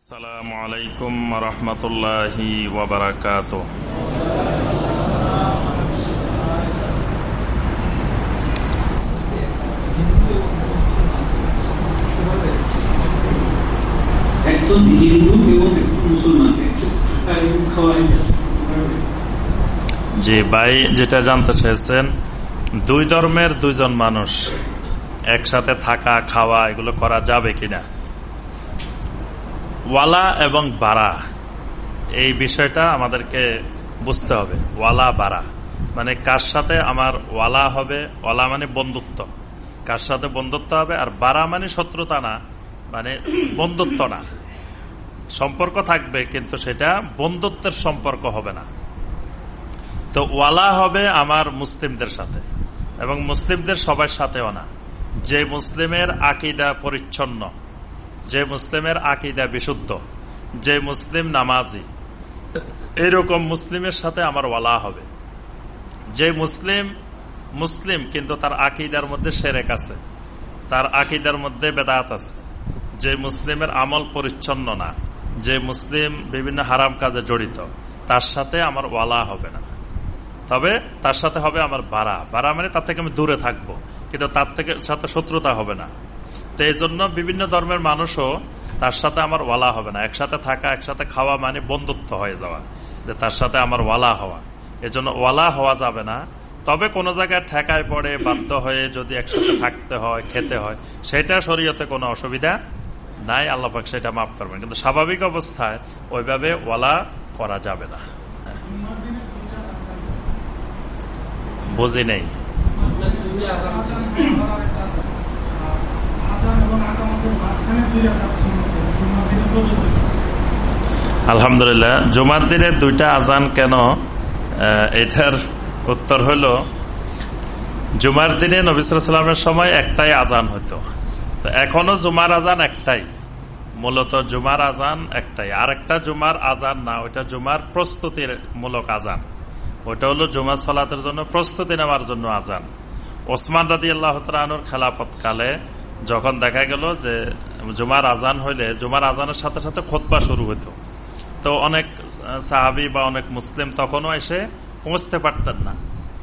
আসসালামু আলাইকুম রহমতুল্লাহি ওবরাকাত একজন হিন্দু এবং একজন মুসলমান জি ভাই যেটা জানতে চেয়েছেন দুই ধর্মের দুইজন মানুষ একসাথে থাকা খাওয়া এগুলো করা যাবে কিনা? ওয়ালা এবং বাড়া এই বিষয়টা আমাদেরকে বুঝতে হবে। ওয়ালা বাড়া মানে কার সাথে আমার ওয়ালা হবে? ওয়ালা মানে বন্ধুত্ব। কার সাথে বন্ধুত্ব হবে? আর বাড়া মানে শত্রুতা না মানে বন্ধুত্ব না। সম্পর্ক থাকবে, কিন্তু সেটা বন্ধুত্বের সম্পর্ক হবে না। তো ওয়ালা হবে আমার মুসলিমদের সাথে, এবং মুসলিমদের সবার সাথেও না। যে মুসলিমের আকিদা পরিচ্ছন্ন যে মুসলিমের আকিদা বিশুদ্ধ, যে মুসলিম নামাজি, এরকম মুসলিমের সাথে আমার ওয়ালা হবে। যে মুসলিম মুসলিম, কিন্তু তার আকিদার মধ্যে সেরেক আছে, তার আকিদার মধ্যে বেদাত আছে। যে মুসলিমের আমল পরিচ্ছন্ন না, যে মুসলিম বিভিন্ন হারাম কাজে জড়িত, তার সাথে আমার ওয়ালা হবে না। তবে তার সাথে হবে আমার বাড়া বাড়া মানে তার থেকে আমি দূরে থাকব, কিন্তু তার থেকে সাথে শত্রুতা হবে না। তো এই জন্য বিভিন্ন ধর্মের মানুষও তার সাথে আমার ওয়ালা হবে না। একসাথে থাকা, একসাথে খাওয়া মানে বন্ধুত্ব হয়ে যাওয়া, যে তার সাথে আমার ওয়ালা হওয়া। এজন্য ওয়ালা হওয়া যাবে না। তবে কোনো জায়গায় ঠেকায় পড়ে, বাধ্য হয়ে যদি একসাথে থাকতে হয়, খেতে হয়, সেটা শরীয়তে কোনো অসুবিধা নাই। আল্লাপাক সেটা মাফ করবেন। কিন্তু স্বাভাবিক অবস্থায় ওইভাবে ওয়ালা করা যাবে না। বুঝি নেই? আলহামদুলিল্লাহ, জুমার দিনে দুইটা আজান কেন এটার উত্তর হল, জুমার দিনে নবিসামের সময় একটাই আজান হইতো। তো এখনও জুমার আজান একটাই। মূলত জুমার আজান একটাই। আর একটা জুমার আজান না, ওইটা জুমার প্রস্তুতির মূলক আজান। ওইটা হলো জুমার সলাতের জন্য প্রস্তুতি নেওয়ার জন্য আজান। ওসমান রাদি আল্লাহ তালুর খেলাপত কালে যখন দেখা গেল যে জুমার আজান হইলে, জুমার আজানের সাথে সাথে খোদবা শুরু হইতো। তো অনেক সাহাবি বা অনেক মুসলিম তখনও এসে পৌঁছতে পারতেন না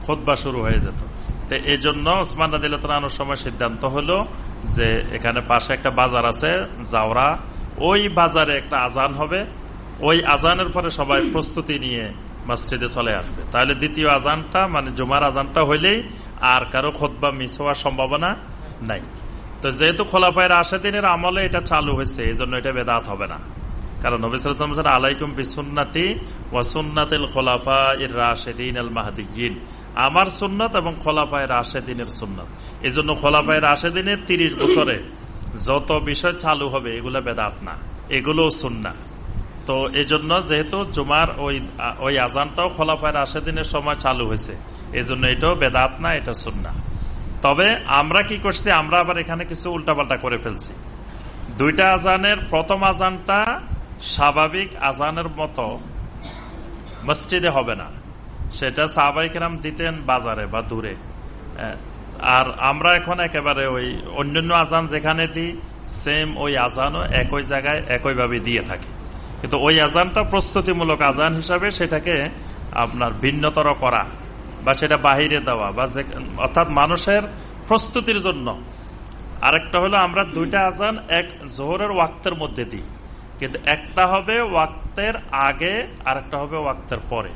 খোদবা শুরু হয়ে যেত। তো এই জন্য ওসমান রাদিল্লাহর সময় সিদ্ধান্ত হলো যে এখানে পাশে একটা বাজার আছে, জাওরা। ওই বাজারে একটা আজান হবে। ওই আজানের পরে সবাই প্রস্তুতি নিয়ে মসজিদে চলে আসবে। তাহলে দ্বিতীয় আজানটা মানে জুমার আজানটা হইলেই আর কারও খোদবা মিস হওয়ার সম্ভাবনা নাই। তো যেহেতু খোলাপায়ের আশে দিনের আমলে এটা চালু হয়েছে এই জন্য এটা বেদাত হবে না। কারণ নবিসাম আলাইকুম বিসুন্নাতি ওয়াসুন্নাতিল খোলাফা ইর রাশেদিন আল মাহাদিগিন আমার সুন্নত এবং খোলাপায়ের আশেদিনের সুন্নত। এই জন্য খোলাপায়ের আশেদিনের তিরিশ বছরে যত বিষয় চালু হবে, এগুলো বেদাত না। এগুলো সুন্না তো এই জন্য যেহেতু জুমার ওই ওই আজানটাও খোলাপায়ের রাশেদিনের সময় চালু হয়েছে এই জন্য এটাও বেদাত না, এটা সুন্না তবে আমরা কি করছি? আমরা আবার এখানে কিছু উল্টাপাল্টা করে ফেলছি। দুইটা আজানের প্রথম আজানটা স্বাভাবিক আজানের মতো মসজিদে হবে না। সেটা সাহাবাইকেরাম দিতেন বাজারে বা দূরে। আর আমরা এখন একেবারে ওই অন্যান্য আজান যেখানে দিই সেম ওই আজানও একই জায়গায় একইভাবে দিয়ে থাকি। কিন্তু ওই আজানটা প্রস্তুতিমূলক আজান হিসাবে সেটাকে আপনার ভিন্নতর করা। বা সেটা বাহিরে দেওয়া বা অর্থাৎ মানুষের প্রস্তুতির জন্য। আরেকটা হলো আমরা দুইটা আজান এক জোহরের ওয়াক্তের মধ্যে দিই। কিন্তু একটা হবে ওয়াক্তের আগে আর একটা হবে ওয়াক্তের পরে।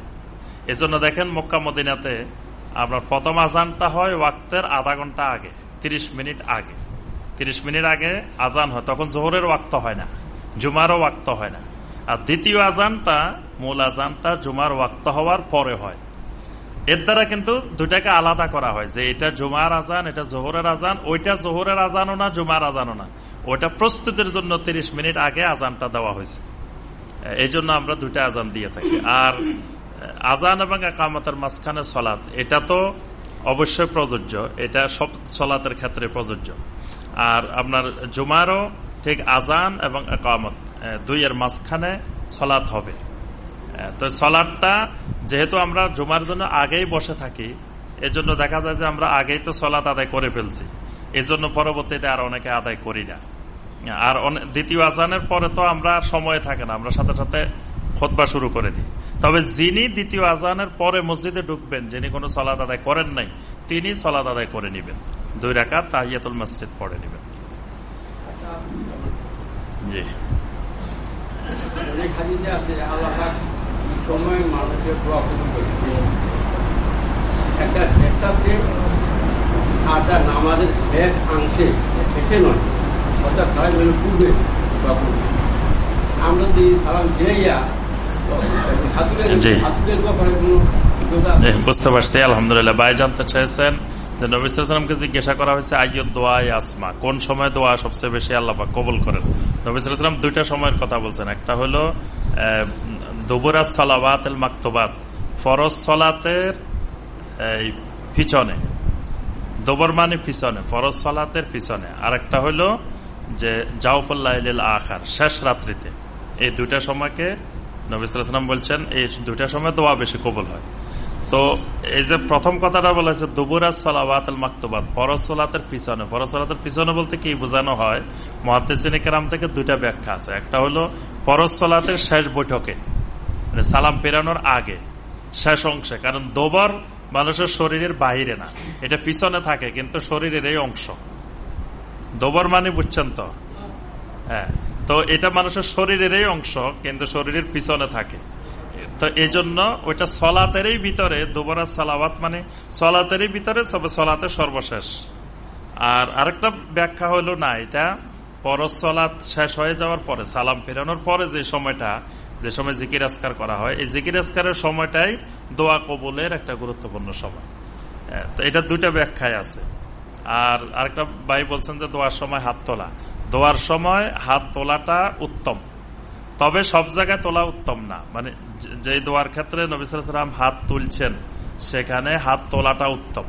এজন্য দেখেন মক্কা মদিনাতে আপনার প্রথম আজানটা হয় ওয়াক্তের আধা ঘণ্টা আগে ৩০ মিনিট আগে। ৩০ মিনিট আগে আজান হয়, তখন জোহরের ওয়াক্ত হয় না, জুমারও ওয়াক্ত হয় না। আর দ্বিতীয় আজানটা, মূল আজানটা জুমার ওয়াক্ত হওয়ার পরে হয়। এর দ্বারা কিন্তু দুটাকে আলাদা করা হয় যে এটা জুমার আজান, এটা জোহরের আজান, ওইটা জোহরের আজানও না, জুমার আজানও না। ওইটা প্রস্তুতির জন্য ৩০ মিনিট আগে আজানটা দেওয়া হয়েছে। এই জন্য আমরা দুইটা আজান দিয়ে থাকি। আর আজান এবং একামতের মাঝখানে সলাৎ, এটা তো অবশ্যই প্রযোজ্য। এটা সব সলাতের ক্ষেত্রে প্রযোজ্য। আর আপনার জুমারও ঠিক আজান এবং একামত দুইয়ের মাঝখানে সলাৎ হবে। তো সলাটটা যেহেতু আমরা জুমার জন্য আগেই বসে থাকি, এজন্য দেখা যায় যে আমরা আগেই তো সলাৎ আদায় করে ফেলছি। এজন্য পরবর্তীতে আর অনেকে আদায় করি না। আর দ্বিতীয় আজানের পরে তো আমরা সময় থাকে না, আমরা সাথে সাথে খোদবা শুরু করে দিই। তবে যিনি দ্বিতীয় আজানের পরে মসজিদে ঢুকবেন, যিনি কোনো সলাদ আদায় করেন নাই, তিনি সলাদ আদায় করে নিবেন। দুই রাখা তাহিয়াতুল মসজিদ পড়ে নিবেন। জি। সময় মানুষের একটা একটা নামাজের শেষ অংশে শেষে নয় অর্থাৎ সারা মিলে পূর্বে আমরা যদি সালাম দিয়ে বুঝতে পারছি আলহামদুলিল্লাহ। ভাই জানতে চাইছেন যে নবিসামকে জিজ্ঞাসা করা হয়েছে আইয় দোয়া আসমা? কোন সময় দোয়া সবচেয়ে বেশি আল্লাহ কবল করেন? নবিসাম দুইটা সময়ের কথা বলছেন। একটা হলো দুবুরা সালাবাত মাকতবাত, ফরজ সলাতের, এই, পিছনে। দোবর মানে পিছনে, ফরজ সলাতের পিছনে। আর একটা হলো যে জাউফুল্লাহ আখার, শেষ রাত্রিতে। এই দুইটা সময়কে নবিসাম বলছেন, এই দুইটা সময় দোয়া বেশি কবল হয়। তো, এই যে প্রথম কথাটা বলেছে দুবুরাজ সালাবাত মাকতুবাদ ফরসলাতের পিছনে। ফরসলাতের পিছনে বলতে কি বোঝানো হয়? মহাদিসিনী কেরাম থেকে দুইটা ব্যাখ্যা আছে। একটা হলো পরসলাতের শেষ বৈঠকে। মানে সালাম পেরানোর আগে, শেষ অংশে, কারণ দোবর মানুষের শরীরের বাহিরে না। এটা পিছনে থাকে, কিন্তু শরীরের এই অংশ। দোবর মানে বুঝছেন তো? হ্যাঁ তো এটা মানুষের শরীরের এই অংশ, কিন্তু শরীরের পিছনে থাকে। তো এই জন্য ওইটা সলাতেরই ভিতরে, দুবরা সালাবাত মানে সলাতেরই ভিতরে, তবে সলাতের সর্বশেষ। আর আরেকটা ব্যাখ্যা হলো না, এটা পরশ সলাৎ শেষ হয়ে যাওয়ার পরে, সালাম ফেরানোর পরে যে সময়টা যে সময় জিকির আসকার করা হয়, এই জিকির আসকারের সময়টাই দোয়া কবলের একটা গুরুত্বপূর্ণ সময়। তো এটা দুইটা ব্যাখ্যায় আছে। আর আরেকটা ভাই বলছেন যে দোয়ার সময় হাত তোলা। দোয়ার সময় হাত তোলাটা উত্তম। তবে সব জায়গায় তোলা উত্তম না। মানে যে দোয়ার ক্ষেত্রে নবিসাম হাত তুলছেন, সেখানে হাত তোলাটা উত্তম।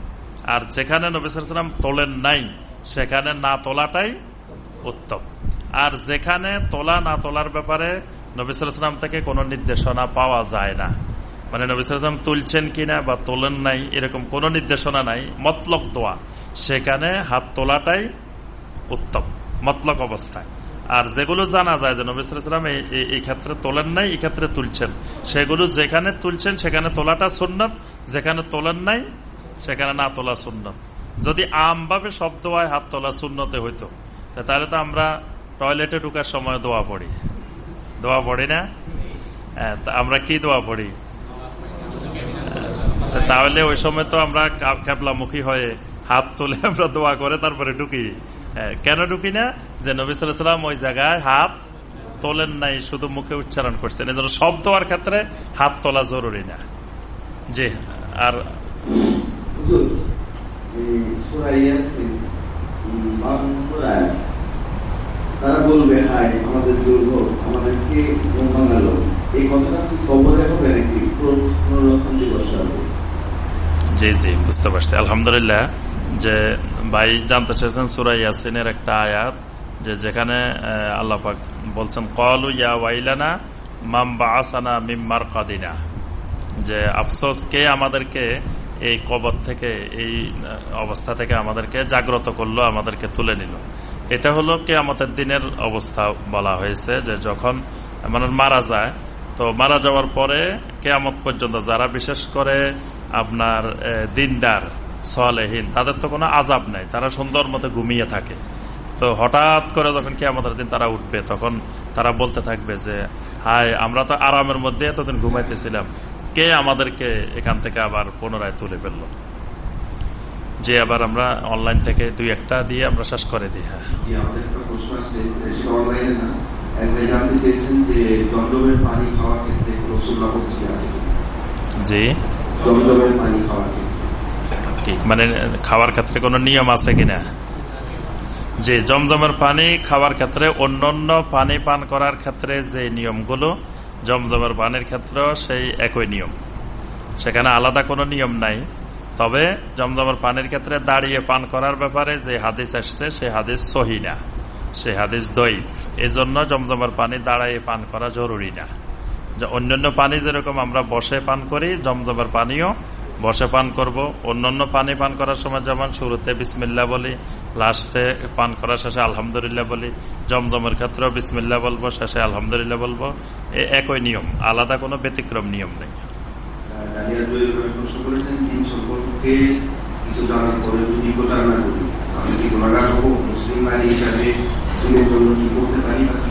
আর যেখানে নবিসাম তোলেন নাই, সেখানে না তোলাটাই উত্তম। আর যেখানে তোলা না তোলার ব্যাপারে নবিসাম থেকে কোনো নির্দেশনা পাওয়া যায় না। মানে নবিসাম তুলছেন কিনা বা তোলেন নাই, এরকম কোনো নির্দেশনা নাই মতলক দোয়া। সেখানে হাত তোলাটাই উত্তম মতলক অবস্থায়। আর যেগুলো জানা যায় যে নবিসাম এই ক্ষেত্রে তোলেন নাই, এই ক্ষেত্রে তুলছেন। সেগুলো যেখানে তুলছেন, সেখানে তোলাটা সুন্নত, যেখানে তোলেন নাই, সেখানে না তোলা সুন্নত। যদি আমভাবে সব দোয়ায় হাত তোলা শূন্যতে হইতো তাহলে তো আমরা টয়লেটে ঢুকার সময় দোয়া পড়ি। দোয়া পড়ি না? হ্যাঁ আমরা কি দোয়া পড়ি? তাহলে ওই সময় তো আমরা ক্যাবলামুখী হয়ে হাত তুলে আমরা দোয়া করে তারপরে ঢুকি। কেন ঢুকি না? যে নবী সাল্লাম ওই জায়গায় হাত তোলেন নাই, শুধু মুখে উচ্চারণ করছেন। এই জন্য সব দোয়ার ক্ষেত্রে হাত তোলা জরুরি না। জি আর তারা বলবে হাই আমাদের দুর্ভোগ আমাদেরকে ভাঙালো এই কথাটা কবরে হবে নাকি পুনরুত্থান দিবস হবে জি বুঝতে পারছি। আলহামদুলিল্লাহ যে ভাই জানতে সুরাই ইয়াসিনের একটা আয়াত, যে যেখানে বলছেন ইয়া ওয়াইলানা আসানা মিম্মার কাদিনা যে, আফসোস, কে আমাদেরকে এই কবর থেকে, এই অবস্থা থেকে আমাদেরকে জাগ্রত করল, আমাদেরকে তুলে নিল? এটা হলো কে আমাদের দিনের অবস্থা বলা হয়েছে, যে যখন মানুষ মারা যায়, তো মারা যাওয়ার পরে কেয়ামত পর্যন্ত যারা বিশেষ করে আপনার দিনদার সলেহীন তাদের তো কোনো আজাব নাই তারা সুন্দর মতো ঘুমিয়ে থাকে। তো হঠাৎ করে যখন কে আমাদের দিন তারা উঠবে তখন তারা বলতে থাকবে যে হায় আমরা তো আরামের মধ্যে এতদিন ঘুমাইতেছিলাম কে আমাদেরকে এখান থেকে আবার পুনরায় তুলে ফেলল? যে আবার আমরা অনলাইন থেকে দুই একটা দিয়ে আমরা শেষ করে দিই হ্যাঁ। জি। মানে খাওয়ার ক্ষেত্রে কোনো নিয়ম আছে কিনা যে জমজমের পানি খাওয়ার ক্ষেত্রে অন্যান্য পানি পান করার ক্ষেত্রে যে নিয়মগুলো, জমজমের পানির ক্ষেত্রেও সেই একই নিয়ম। সেখানে আলাদা কোনো নিয়ম নাই। তবে জমজমের পানির ক্ষেত্রে দাঁড়িয়ে পান করার ব্যাপারে যে হাদিস আসছে সেই হাদিস সহি না। সেই হাদিস দই জন্য জমজমের পানি দাঁড়াইয়ে পান করা জরুরি না। অন্যান্য পানি যেরকম আমরা বসে পান করি, জমজমের পানিও বসে পান করব। অন্যান্য পানি পান করার সময় যেমন শুরুতে বিসমিল্লা বলি, লাস্টে পান করার শেষে আলহামদুলিল্লাহ বলি, জমজমের ক্ষেত্রেও বিসমিল্লা বলব, শেষে আলহামদুলিল্লাহ বলব। এ একই নিয়ম, আলাদা কোনো ব্যতিক্রম নিয়ম নেই। আমি কি গুণাগার হব, মুসলিম নারী হিসাবে করতে পারি বা কি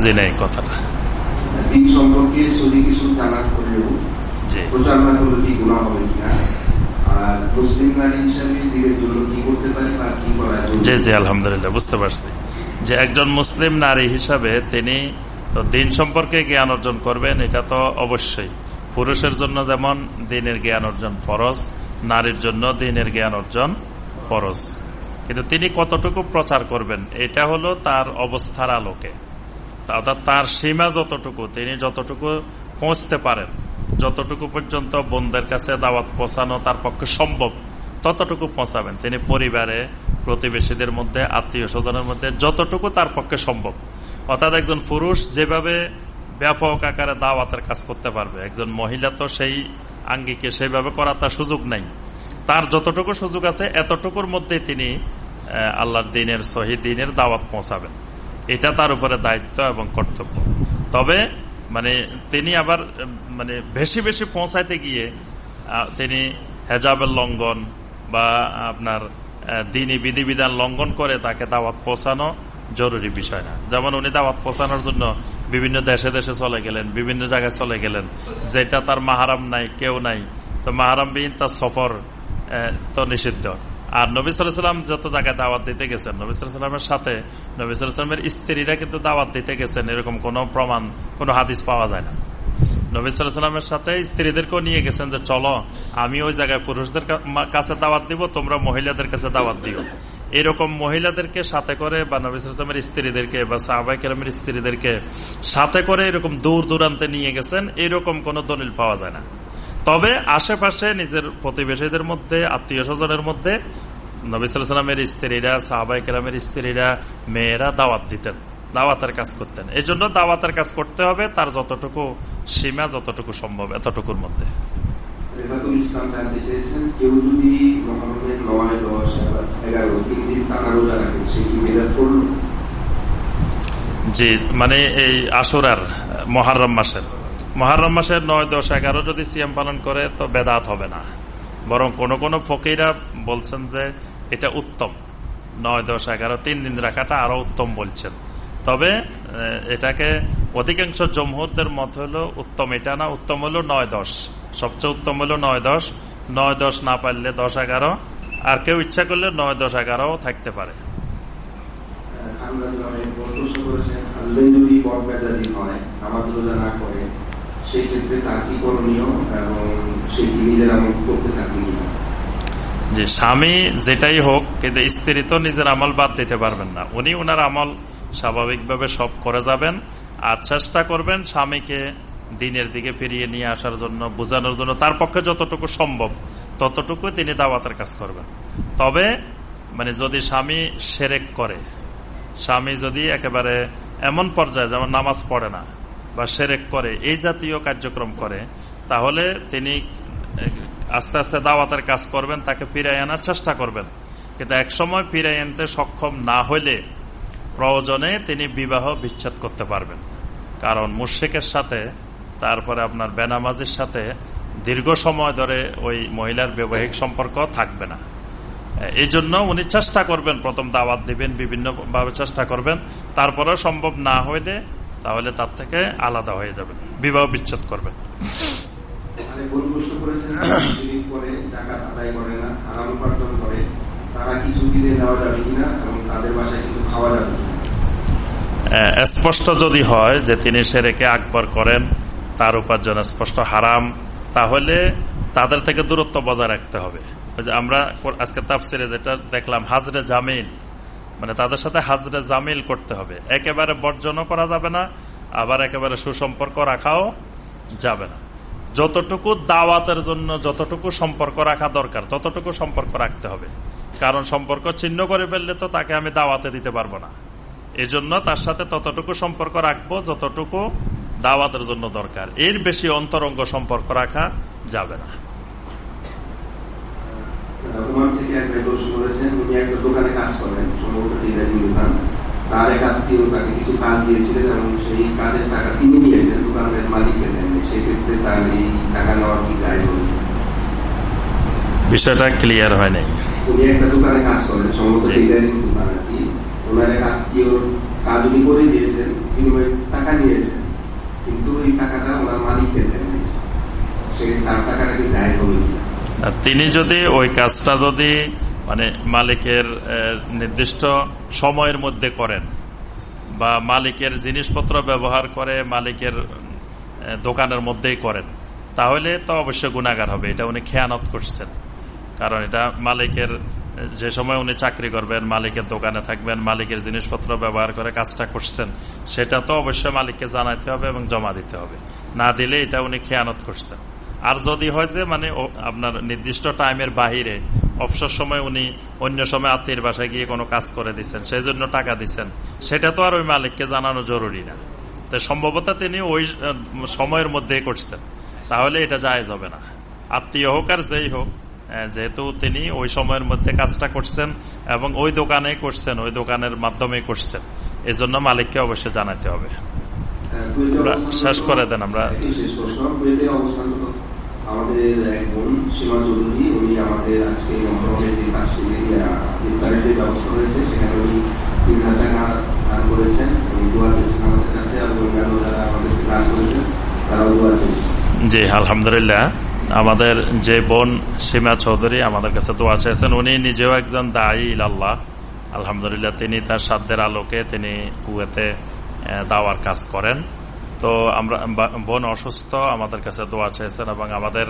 বুঝি নেই কথাটা। সম্পর্কে যদি কিছু করলে কি গুণা হবে কিনা? জি জি আলহামদুলিল্লাহ বুঝতে পারছি। যে একজন মুসলিম নারী হিসাবে তিনি তো দিন সম্পর্কে জ্ঞান অর্জন করবেন এটা তো অবশ্যই। পুরুষের জন্য যেমন দিনের জ্ঞান অর্জন ফরজ নারীর জন্য দিনের জ্ঞান অর্জন ফরজ। কিন্তু তিনি কতটুকু প্রচার করবেন এটা হলো তার অবস্থার আলোকে। অর্থাৎ তার সীমা যতটুকু, তিনি যতটুকু পৌঁছতে পারেন, যতটুকু পর্যন্ত বোনদের কাছে দাওয়াত পৌঁছানো তার পক্ষে সম্ভব, ততটুকু পৌঁছাবেন। তিনি পরিবারে, প্রতিবেশীদের মধ্যে আত্মীয় স্বজনের মধ্যে যতটুকু তার পক্ষে সম্ভব। অর্থাৎ একজন পুরুষ যেভাবে ব্যাপক আকারে দাওয়াতের কাজ করতে পারবে, একজন মহিলা তো সেই আঙ্গিকে সেইভাবে করার তার সুযোগ নাই। তার যতটুকু সুযোগ আছে, এতটুকুর মধ্যে তিনি আল্লাহর দিনের, সহি দিনের দাওয়াত পৌঁছাবেন। এটা তার উপরে দায়িত্ব এবং কর্তব্য। তবে মানে তিনি আবার মানে বেশি বেশি পৌঁছাইতে গিয়ে তিনি হেজাবের লঙ্ঘন বা আপনার আহ, দিনী বিধিবিধান লঙ্ঘন করে তাকে দাওয়াত পৌঁছানো জরুরি বিষয় না। যেমন উনি দাওয়াত পৌঁছানোর জন্য বিভিন্ন দেশে দেশে চলে গেলেন বিভিন্ন জায়গায় চলে গেলেন। যেটা তার মাহারাম নাই কেউ নাই। তো মাহারাম বিহীন তার সফর তো নিষিদ্ধ। আর নবী সাল্লাম যত জায়গায় দাওয়াত দিতে গেছেন, নবী সাল্লামের সাথে নবী সাল্লামের স্ত্রীরা কিন্তু দাওয়াত দিতে গেছেন, এরকম কোনো প্রমাণ, কোনো হাদিস পাওয়া যায় না। নবী সাল্লামের সাথে স্ত্রীদেরকেও নিয়ে গেছেন যে, চলো, আমি ওই জায়গায় পুরুষদের কাছে দাওয়াত দিব, তোমরা মহিলাদের কাছে দাওয়াত দিও। এরকম মহিলাদেরকে সাথে করে বা নবী সাল্লামের স্ত্রীদেরকে বা সাহাবাই কেরামের স্ত্রীদেরকে সাথে করে এরকম দূর দূরান্তে নিয়ে গেছেন, এরকম কোনো দলিল পাওয়া যায় না। তবে আশেপাশে নিজের প্রতিবেশীদের মধ্যে আত্মীয় স্বজনের মধ্যে নবিসামের স্ত্রীরা সাহাবাই কেরামের স্ত্রীরা মেয়েরা দাওয়াত দিতেন দাওয়াতের কাজ করতেন। এই জন্য দাওয়াতের কাজ করতে হবে তার যতটুকু সীমা যতটুকু সম্ভব এতটুকুর মধ্যে। জি মানে এই আসুরার মহারম মাসের। মহারম মাসের নয়, দশ, এগারো যদি সিএম পালন করে, তো বেদাত হবে না। বরং কোন কোন ফকিরা বলছেন যে এটা উত্তম। নয়, দশ, এগারো, তিন দিন রাখাটা আরও উত্তম বলছেন। তবে এটাকে অধিকাংশ জমহুরদের মত হলো উত্তম এটা না, উত্তম হলো নয়, দশ। সবচেয়ে উত্তম হলো নয়, দশ। নয়, দশ না পারলে দশ, এগারো। আর কেউ ইচ্ছা করলে নয়, দশ এগারো থাকতে পারে। যদি হয় রোজা না করে সেই ক্ষেত্রে তার কি করণীয় এবং কি নিজের আমল করতে যে স্বামী যেটাই হোক, কিন্তু স্ত্রী তো নিজের আমল বাদ দিতে পারবেন না। উনি ওনার আমল স্বাভাবিকভাবে সব করে যাবেন আর চেষ্টা করবেন স্বামীকে দিনের দিকে ফিরিয়ে নিয়ে আসার জন্য, বোঝানোর জন্য। তার পক্ষে যতটুকু সম্ভব, ততটুকু তিনি দাওয়াতের কাজ করবেন। তবে মানে যদি স্বামী সেরেক করে, স্বামী যদি একেবারে এমন পর্যায়ে, যেমন নামাজ পড়ে না বা সেরেক করে, এই জাতীয় কার্যক্রম করে, তাহলে তিনি আস্তে আস্তে দাওয়াতের কাজ করবেন, তাকে ফিরাই আনার চেষ্টা করবেন। কিন্তু একসময় ফিরাই আনতে সক্ষম না হলে প্রয়োজনে তিনি বিবাহ বিচ্ছেদ করতে পারবেন। কারণ মুর্শেকের সাথে, তারপরে আপনার বেনামাজির সাথে দীর্ঘ সময় ধরে ওই মহিলার বৈবাহিক সম্পর্ক থাকবে না। এই জন্য উনি চেষ্টা করবেন, প্রথম দাওয়াত দিবেন, বিভিন্নভাবে চেষ্টা করবেন। তারপরেও সম্ভব না হইলে তাহলে তার থেকে আলাদা হয়ে যাবে। বিবাহ বিচ্ছেদ করবেন মানে স্পষ্ট যদি হয় যে তিনি সেরেকে আকবর করেন তার উপার্জন স্পষ্ট হারাম তাহলে তাদের থেকে দূরত্ব বজায় রাখতে হবে। আমরা আজকে তাফসিরে যেটা দেখলাম হাজরে জামিল মানে তাদের সাথে হাজরে জামিল করতে হবে। একেবারে বর্জনও করা যাবে না, আবার একেবারে সুসম্পর্ক রাখাও যাবে না। যতটুকু দাওয়াতের জন্য যতটুকু সম্পর্ক রাখা দরকার, ততটুকু সম্পর্ক রাখতে হবে। কারণ সম্পর্ক ছিন্ন করে ফেললে তো তাকে আমি দাওয়াতে দিতে পারব না। এজন্য তার সাথে ততটুকু সম্পর্ক রাখব যতটুকু দাওয়াতের জন্য দরকার। এর বেশি অন্তরঙ্গ সম্পর্ক রাখা যাবে না। একটা দোকানে কাজ করেন সম্ভবত ডিলারিং দোকান তার এক আত্মীয় তাকে কিছু কাজ দিয়েছিলেন এবং সেই কাজের টাকা তিনি নিয়েছেন দোকানের মালিককে দেননি সেক্ষেত্রে তার এই টাকা নেওয়ার কি যায় বিষয়টা ক্লিয়ার হয় নাই। উনি একটা দোকানে কাজ করেন সম্ভবত। দোকান আর কি। ওনার এক আত্মীয় কাজ উনি করে দিয়েছেন বিনিময়ে টাকা নিয়েছেন কিন্তু এই টাকাটা ওনার মালিককে দেননি সে তার টাকাটা কি যায় হবে তিনি যদি ওই কাজটা যদি মানে মালিকের নির্দিষ্ট সময়ের মধ্যে করেন বা মালিকের জিনিসপত্র ব্যবহার করে মালিকের দোকানের মধ্যেই করেন। তাহলে তো অবশ্যই গুণাগার হবে, এটা উনি খেয়ানত করছেন। কারণ এটা মালিকের যে সময় উনি চাকরি করবেন, মালিকের দোকানে থাকবেন, মালিকের জিনিসপত্র ব্যবহার করে কাজটা করছেন, সেটা তো অবশ্যই মালিককে জানাইতে হবে এবং জমা দিতে হবে। না দিলে এটা উনি খেয়ানত করছেন। আর যদি হয় যে মানে আপনার নির্দিষ্ট টাইমের বাহিরে অবসর সময় উনি অন্য সময় আত্মীয় বাসায় গিয়ে কোনো কাজ করে দিচ্ছেন সেই জন্য টাকা দিচ্ছেন সেটা তো আর ওই মালিককে জানানো জরুরি না। তো সম্ভবত তিনি ওই সময়ের মধ্যেই করছেন। তাহলে এটা যায় যাবে না। আত্মীয় হোক আর যেই হোক যেহেতু তিনি ওই সময়ের মধ্যে কাজটা করছেন এবং ওই দোকানে করছেন ওই দোকানের মাধ্যমে করছেন। এই জন্য মালিককে অবশ্যই জানাতে হবে। আমরা শেষ করে দেন, আমরা- আমাদের এক বোন, সীমা উনি আমাদের আজকে যে ব্যবস্থা রয়েছে সেখানে উনি তিন হাজার টাকা দান করেছেন। দোয়া দিয়েছেন আমাদের কাছে এবং অন্যান্য যারা আমাদেরকে দান করেছেন, তারাও দোয়া জি, আলহামদুলিল্লাহ। আমাদের যে বোন সীমা চৌধুরী আমাদের কাছে দোয়া চেয়েছেন। উনি নিজেও একজন দায়ী আল্লাহ আলহামদুলিল্লাহ, তিনি তার সাধ্যের আলোকে তিনি কুয়েতে দাওয়ার কাজ করেন। তো আমরা বোন অসুস্থ, আমাদের কাছে দোয়া চেয়েছেন এবং আমাদের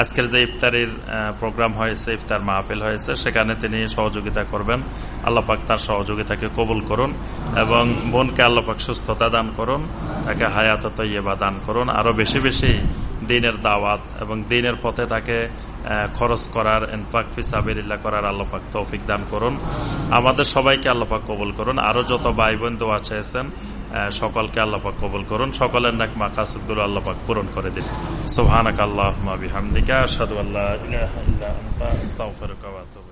আজকের যে ইফতারির প্রোগ্রাম হয়েছে, ইফতার মাহফিল হয়েছে, সেখানে তিনি সহযোগিতা করবেন। আল্লাপাক তার সহযোগিতাকে কবুল করুন এবং বোনকে আল্লাপাক সুস্থতা দান করুন, তাকে হায়াত তৈবা দান করুন। আরও বেশি বেশি দিনের দাওয়াত এবং দিনের পথে তাকে খরচ করার, ইনফাক ফিসাবিল্লা করার আল্লাপাক তৌফিক দান করুন। আমাদের সবাইকে আল্লাপাক কবুল করুন। আরও যত ভাই বোন দোয়া চেয়েছেন সকলকে আল্লাপাক কবল করুন। সকলের নাক মা মাকাসুদ্দুল আল্লাপাক পূরণ করে দিন। সোহানাক আল্লাহ বিহামদিকা হামদিকা সাদু ইলাহা